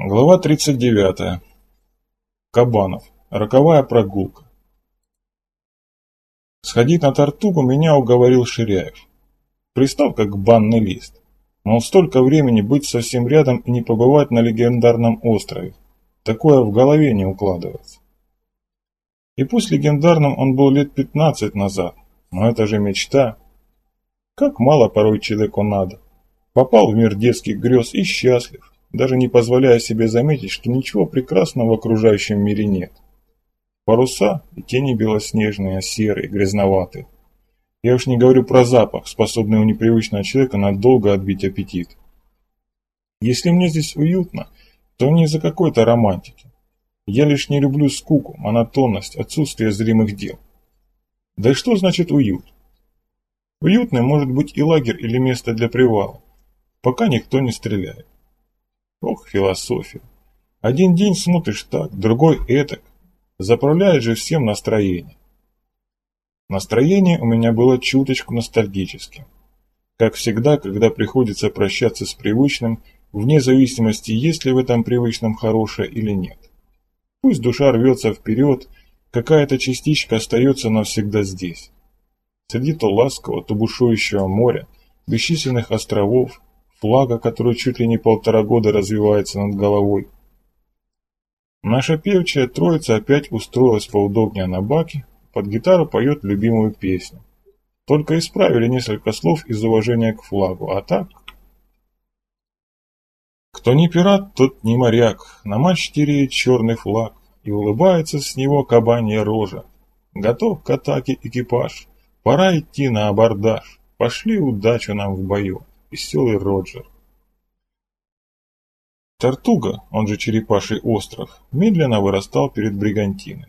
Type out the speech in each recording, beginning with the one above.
Глава 39. Кабанов. Роковая прогулка. Сходить на Тартугу меня уговорил Ширяев. Пристал как банный лист. Мол, столько времени быть совсем рядом и не побывать на легендарном острове. Такое в голове не укладывается. И пусть легендарным он был лет 15 назад, но это же мечта. Как мало порой человеку надо. Попал в мир детских грез и счастлив даже не позволяя себе заметить, что ничего прекрасного в окружающем мире нет. Паруса и тени белоснежные, а серые, грязноватые. Я уж не говорю про запах, способный у непривычного человека надолго отбить аппетит. Если мне здесь уютно, то не из-за какой-то романтики. Я лишь не люблю скуку, монотонность, отсутствие зримых дел. Да и что значит уют? Уютным может быть и лагерь или место для привала, пока никто не стреляет. Ох, философия. Один день смотришь так, другой этак. Заправляет же всем настроение. Настроение у меня было чуточку ностальгическим. Как всегда, когда приходится прощаться с привычным, вне зависимости, есть ли в этом привычном хорошее или нет. Пусть душа рвется вперед, какая-то частичка остается навсегда здесь. Среди то ласкового, то бушующего моря, бесчисленных островов, флага, который чуть ли не полтора года развивается над головой. Наша певчая троица опять устроилась поудобнее на баке, под гитару поет любимую песню. Только исправили несколько слов из уважения к флагу, а так... Кто не пират, тот не моряк, на мачте реет черный флаг, и улыбается с него кабанья рожа. Готов к атаке экипаж, пора идти на абордаж, пошли удачу нам в бою веселый Роджер. Тартуга, он же Черепаший остров, медленно вырастал перед Бригантиной.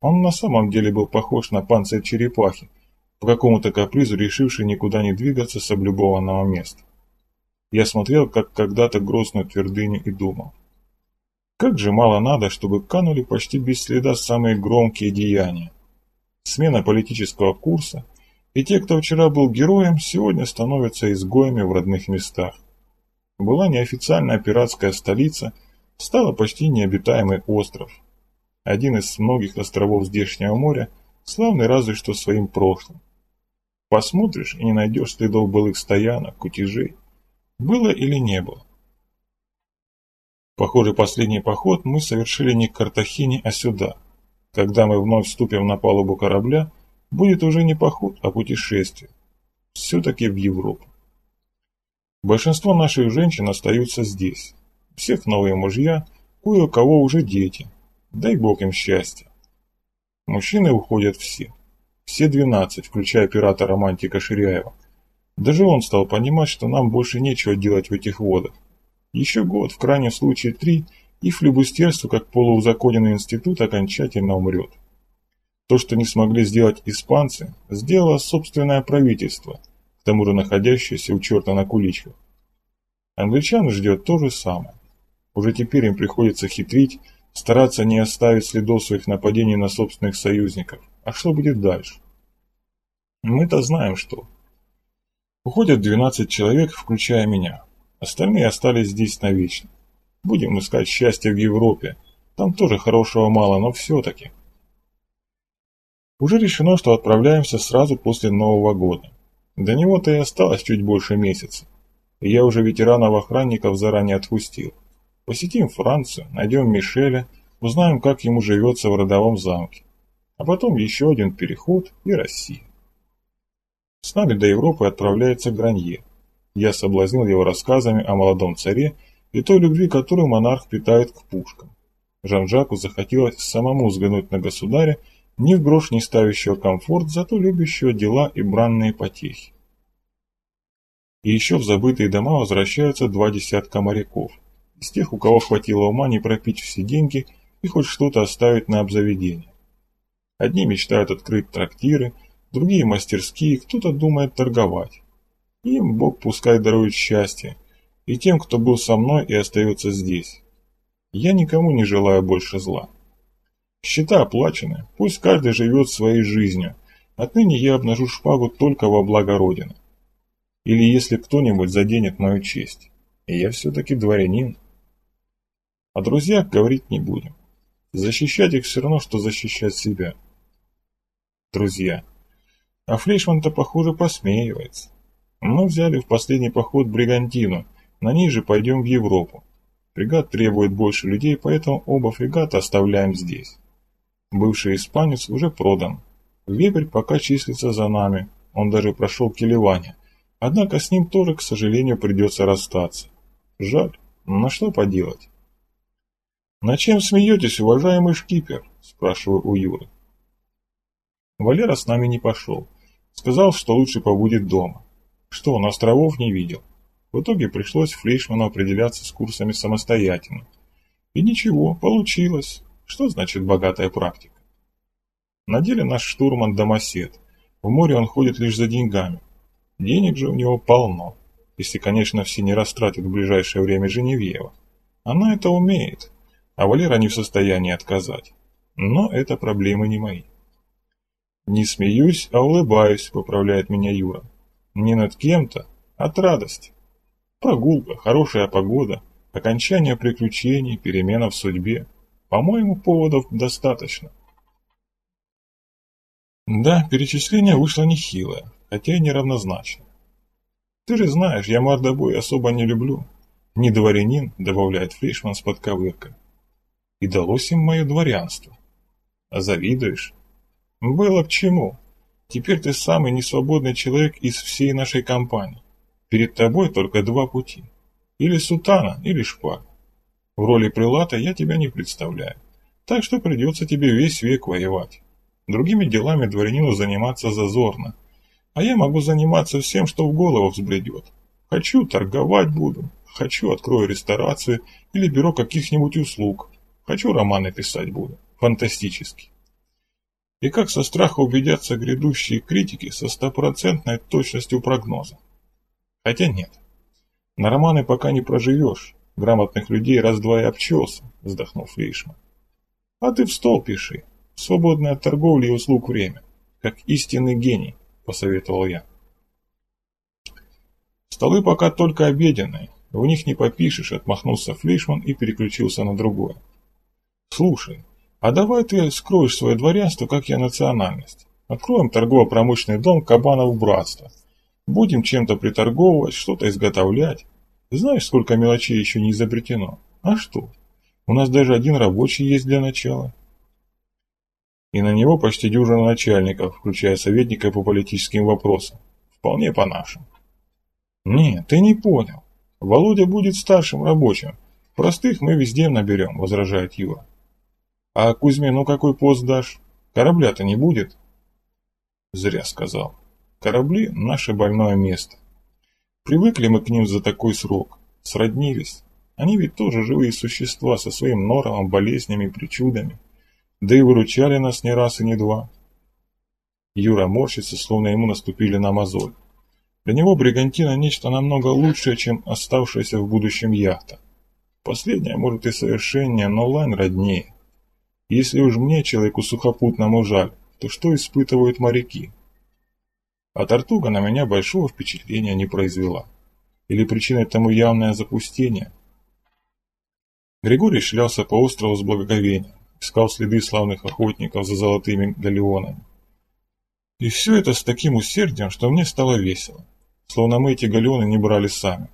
Он на самом деле был похож на панцирь черепахи, по какому-то капризу решивший никуда не двигаться с облюбованного места. Я смотрел, как когда-то грозную твердыню и думал. Как же мало надо, чтобы канули почти без следа самые громкие деяния. Смена политического курса – и те, кто вчера был героем, сегодня становятся изгоями в родных местах. Была неофициальная пиратская столица, стала почти необитаемый остров. Один из многих островов здешнего моря, славный разве что своим прошлым. Посмотришь и не найдешь следов былых стоянок, кутежей. Было или не было. Похоже, последний поход мы совершили не к Картахине, а сюда. Когда мы вновь вступим на палубу корабля, будет уже не поход, а путешествие. Все-таки в Европу. Большинство наших женщин остаются здесь. Всех новые мужья, кое у кого уже дети. Дай бог им счастья. Мужчины уходят все. Все 12, включая пирата-романтика Ширяева. Даже он стал понимать, что нам больше нечего делать в этих водах. Еще год, в крайнем случае три, и флюбустерство, как полуузаконенный институт, окончательно умрет. То, что не смогли сделать испанцы, сделало собственное правительство, к тому же находящееся у черта на куличках. Англичан ждет то же самое. Уже теперь им приходится хитрить, стараться не оставить следов своих нападений на собственных союзников. А что будет дальше? Мы-то знаем, что. Уходят 12 человек, включая меня. Остальные остались здесь навечно. Будем искать счастье в Европе. Там тоже хорошего мало, но все-таки. Уже решено, что отправляемся сразу после Нового года. До него-то и осталось чуть больше месяца. Я уже ветеранов-охранников заранее отпустил. Посетим Францию, найдем Мишеля, узнаем, как ему живется в родовом замке. А потом еще один переход и Россия. С нами до Европы отправляется Гранье. Я соблазнил его рассказами о молодом царе и той любви, которую монарх питает к пушкам. Жан-Жаку захотелось самому взглянуть на государя ни в грош не ставящего комфорт, зато любящего дела и бранные потехи. И еще в забытые дома возвращаются два десятка моряков, из тех, у кого хватило ума не пропить все деньги и хоть что-то оставить на обзаведение. Одни мечтают открыть трактиры, другие мастерские, кто-то думает торговать. Им Бог пускай дарует счастье, и тем, кто был со мной и остается здесь. Я никому не желаю больше зла. Счета оплачены, пусть каждый живет своей жизнью. Отныне я обнажу шпагу только во благо Родины. Или если кто-нибудь заденет мою честь. И я все-таки дворянин. О друзьях говорить не будем. Защищать их все равно, что защищать себя. Друзья. А Флейшман-то, похоже, посмеивается. Мы взяли в последний поход бригантину, на ней же пойдем в Европу. Фрегат требует больше людей, поэтому оба фрегата оставляем здесь. Бывший испанец уже продан. Вебрь пока числится за нами, он даже прошел келевание. Однако с ним тоже, к сожалению, придется расстаться. Жаль, но что поделать? «На чем смеетесь, уважаемый шкипер?» – спрашиваю у Юры. Валера с нами не пошел. Сказал, что лучше побудет дома. Что, он островов не видел. В итоге пришлось Флейшману определяться с курсами самостоятельно. И ничего, получилось. Что значит богатая практика? На деле наш штурман домосед. В море он ходит лишь за деньгами. Денег же у него полно. Если, конечно, все не растратят в ближайшее время Женевьева. Она это умеет а Валера не в состоянии отказать. Но это проблемы не мои. «Не смеюсь, а улыбаюсь», — поправляет меня Юра. «Не над кем-то, от радости. Прогулка, хорошая погода, окончание приключений, перемена в судьбе. По-моему, поводов достаточно». Да, перечисление вышло нехилое, хотя и неравнозначно. Ты же знаешь, я мордобой особо не люблю. Не дворянин, добавляет Фришман с подковыркой и далось им мое дворянство. А завидуешь? Было к чему. Теперь ты самый несвободный человек из всей нашей компании. Перед тобой только два пути. Или сутана, или шпага. В роли прилата я тебя не представляю. Так что придется тебе весь век воевать. Другими делами дворянину заниматься зазорно. А я могу заниматься всем, что в голову взбредет. Хочу, торговать буду. Хочу, открою ресторацию или бюро каких-нибудь услуг. Хочу романы писать буду. Фантастический. И как со страха убедятся грядущие критики со стопроцентной точностью прогноза. Хотя нет. На романы пока не проживешь. Грамотных людей раз-два и обчелся, вздохнул Фрейшман. А ты в стол пиши. Свободное от торговли и услуг время. Как истинный гений, посоветовал я. Столы пока только обеденные. В них не попишешь, отмахнулся Флейшман и переключился на другое. Слушай, а давай ты скроешь свое дворянство, как я национальность. Откроем торгово-промышленный дом Кабанов Братства. Будем чем-то приторговывать, что-то изготовлять. Знаешь, сколько мелочей еще не изобретено? А что? У нас даже один рабочий есть для начала. И на него почти дюжина начальников, включая советника по политическим вопросам. Вполне по-нашему. Нет, ты не понял. Володя будет старшим рабочим. Простых мы везде наберем, возражает Юра. А Кузьмину какой пост дашь? Корабля-то не будет. Зря сказал. Корабли – наше больное место. Привыкли мы к ним за такой срок. Сроднились. Они ведь тоже живые существа со своим норовом, болезнями, причудами. Да и выручали нас не раз и не два. Юра морщится, словно ему наступили на мозоль. Для него бригантина нечто намного лучшее, чем оставшаяся в будущем яхта. Последняя, может, и совершеннее, но лань роднее. Если уж мне, человеку сухопутному, жаль, то что испытывают моряки? А Тартуга на меня большого впечатления не произвела. Или причиной тому явное запустение? Григорий шлялся по острову с благоговением, искал следы славных охотников за золотыми галеонами. И все это с таким усердием, что мне стало весело, словно мы эти галеоны не брали сами.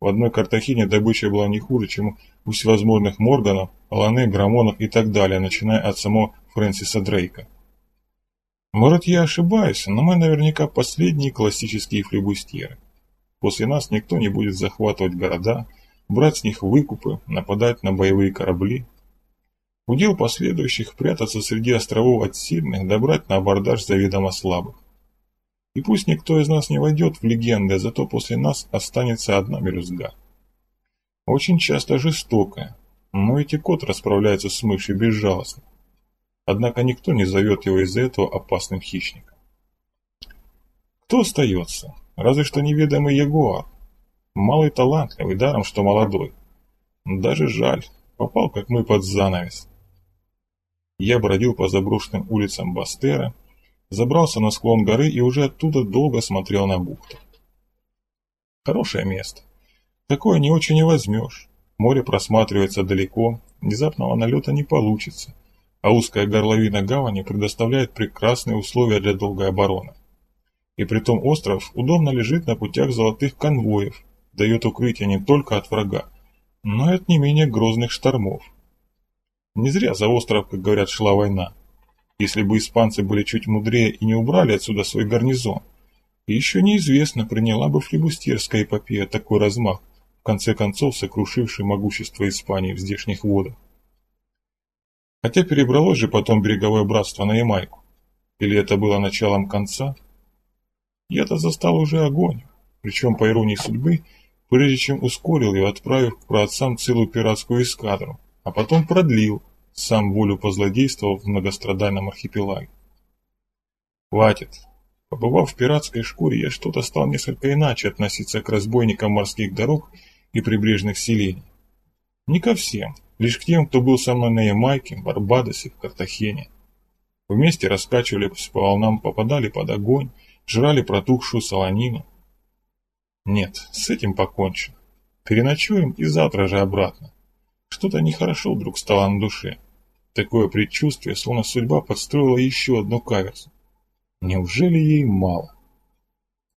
В одной Картахине добыча была не хуже, чем у всевозможных Морганов, Алане, Грамонов и так далее, начиная от самого Фрэнсиса Дрейка. Может, я ошибаюсь, но мы наверняка последние классические флебустьеры. После нас никто не будет захватывать города, брать с них выкупы, нападать на боевые корабли. Удел последующих прятаться среди островов от сильных, добрать на абордаж заведомо слабых. И пусть никто из нас не войдет в легенды, зато после нас останется одна мелюзга. Очень часто жестокая, но эти кот расправляется с мышью безжалостно. Однако никто не зовет его из-за этого опасным хищником. Кто остается? Разве что неведомый Ягуар. Малый талантливый, даром что молодой. Даже жаль, попал как мы под занавес. Я бродил по заброшенным улицам Бастера, забрался на склон горы и уже оттуда долго смотрел на бухту. Хорошее место. Такое не очень и возьмешь. Море просматривается далеко, внезапного налета не получится, а узкая горловина гавани предоставляет прекрасные условия для долгой обороны. И притом остров удобно лежит на путях золотых конвоев, дает укрытие не только от врага, но и от не менее грозных штормов. Не зря за остров, как говорят, шла война. Если бы испанцы были чуть мудрее и не убрали отсюда свой гарнизон, еще неизвестно, приняла бы флибустерская эпопея такой размах, в конце концов сокрушивший могущество Испании в здешних водах. Хотя перебралось же потом береговое братство на Ямайку. Или это было началом конца? Я-то застал уже огонь, причем, по иронии судьбы, прежде чем ускорил его, отправив к праотцам целую пиратскую эскадру, а потом продлил, сам волю позлодействовав в многострадальном архипелаге. Хватит. Побывав в пиратской шкуре, я что-то стал несколько иначе относиться к разбойникам морских дорог и прибрежных селений. Не ко всем, лишь к тем, кто был со мной на Ямайке, Барбадосе, в Картахене. Вместе раскачивались по волнам, попадали под огонь, жрали протухшую солонину. Нет, с этим покончено. Переночуем и завтра же обратно. Что-то нехорошо вдруг стало на душе. Такое предчувствие, словно судьба подстроила еще одну каверзу. Неужели ей мало?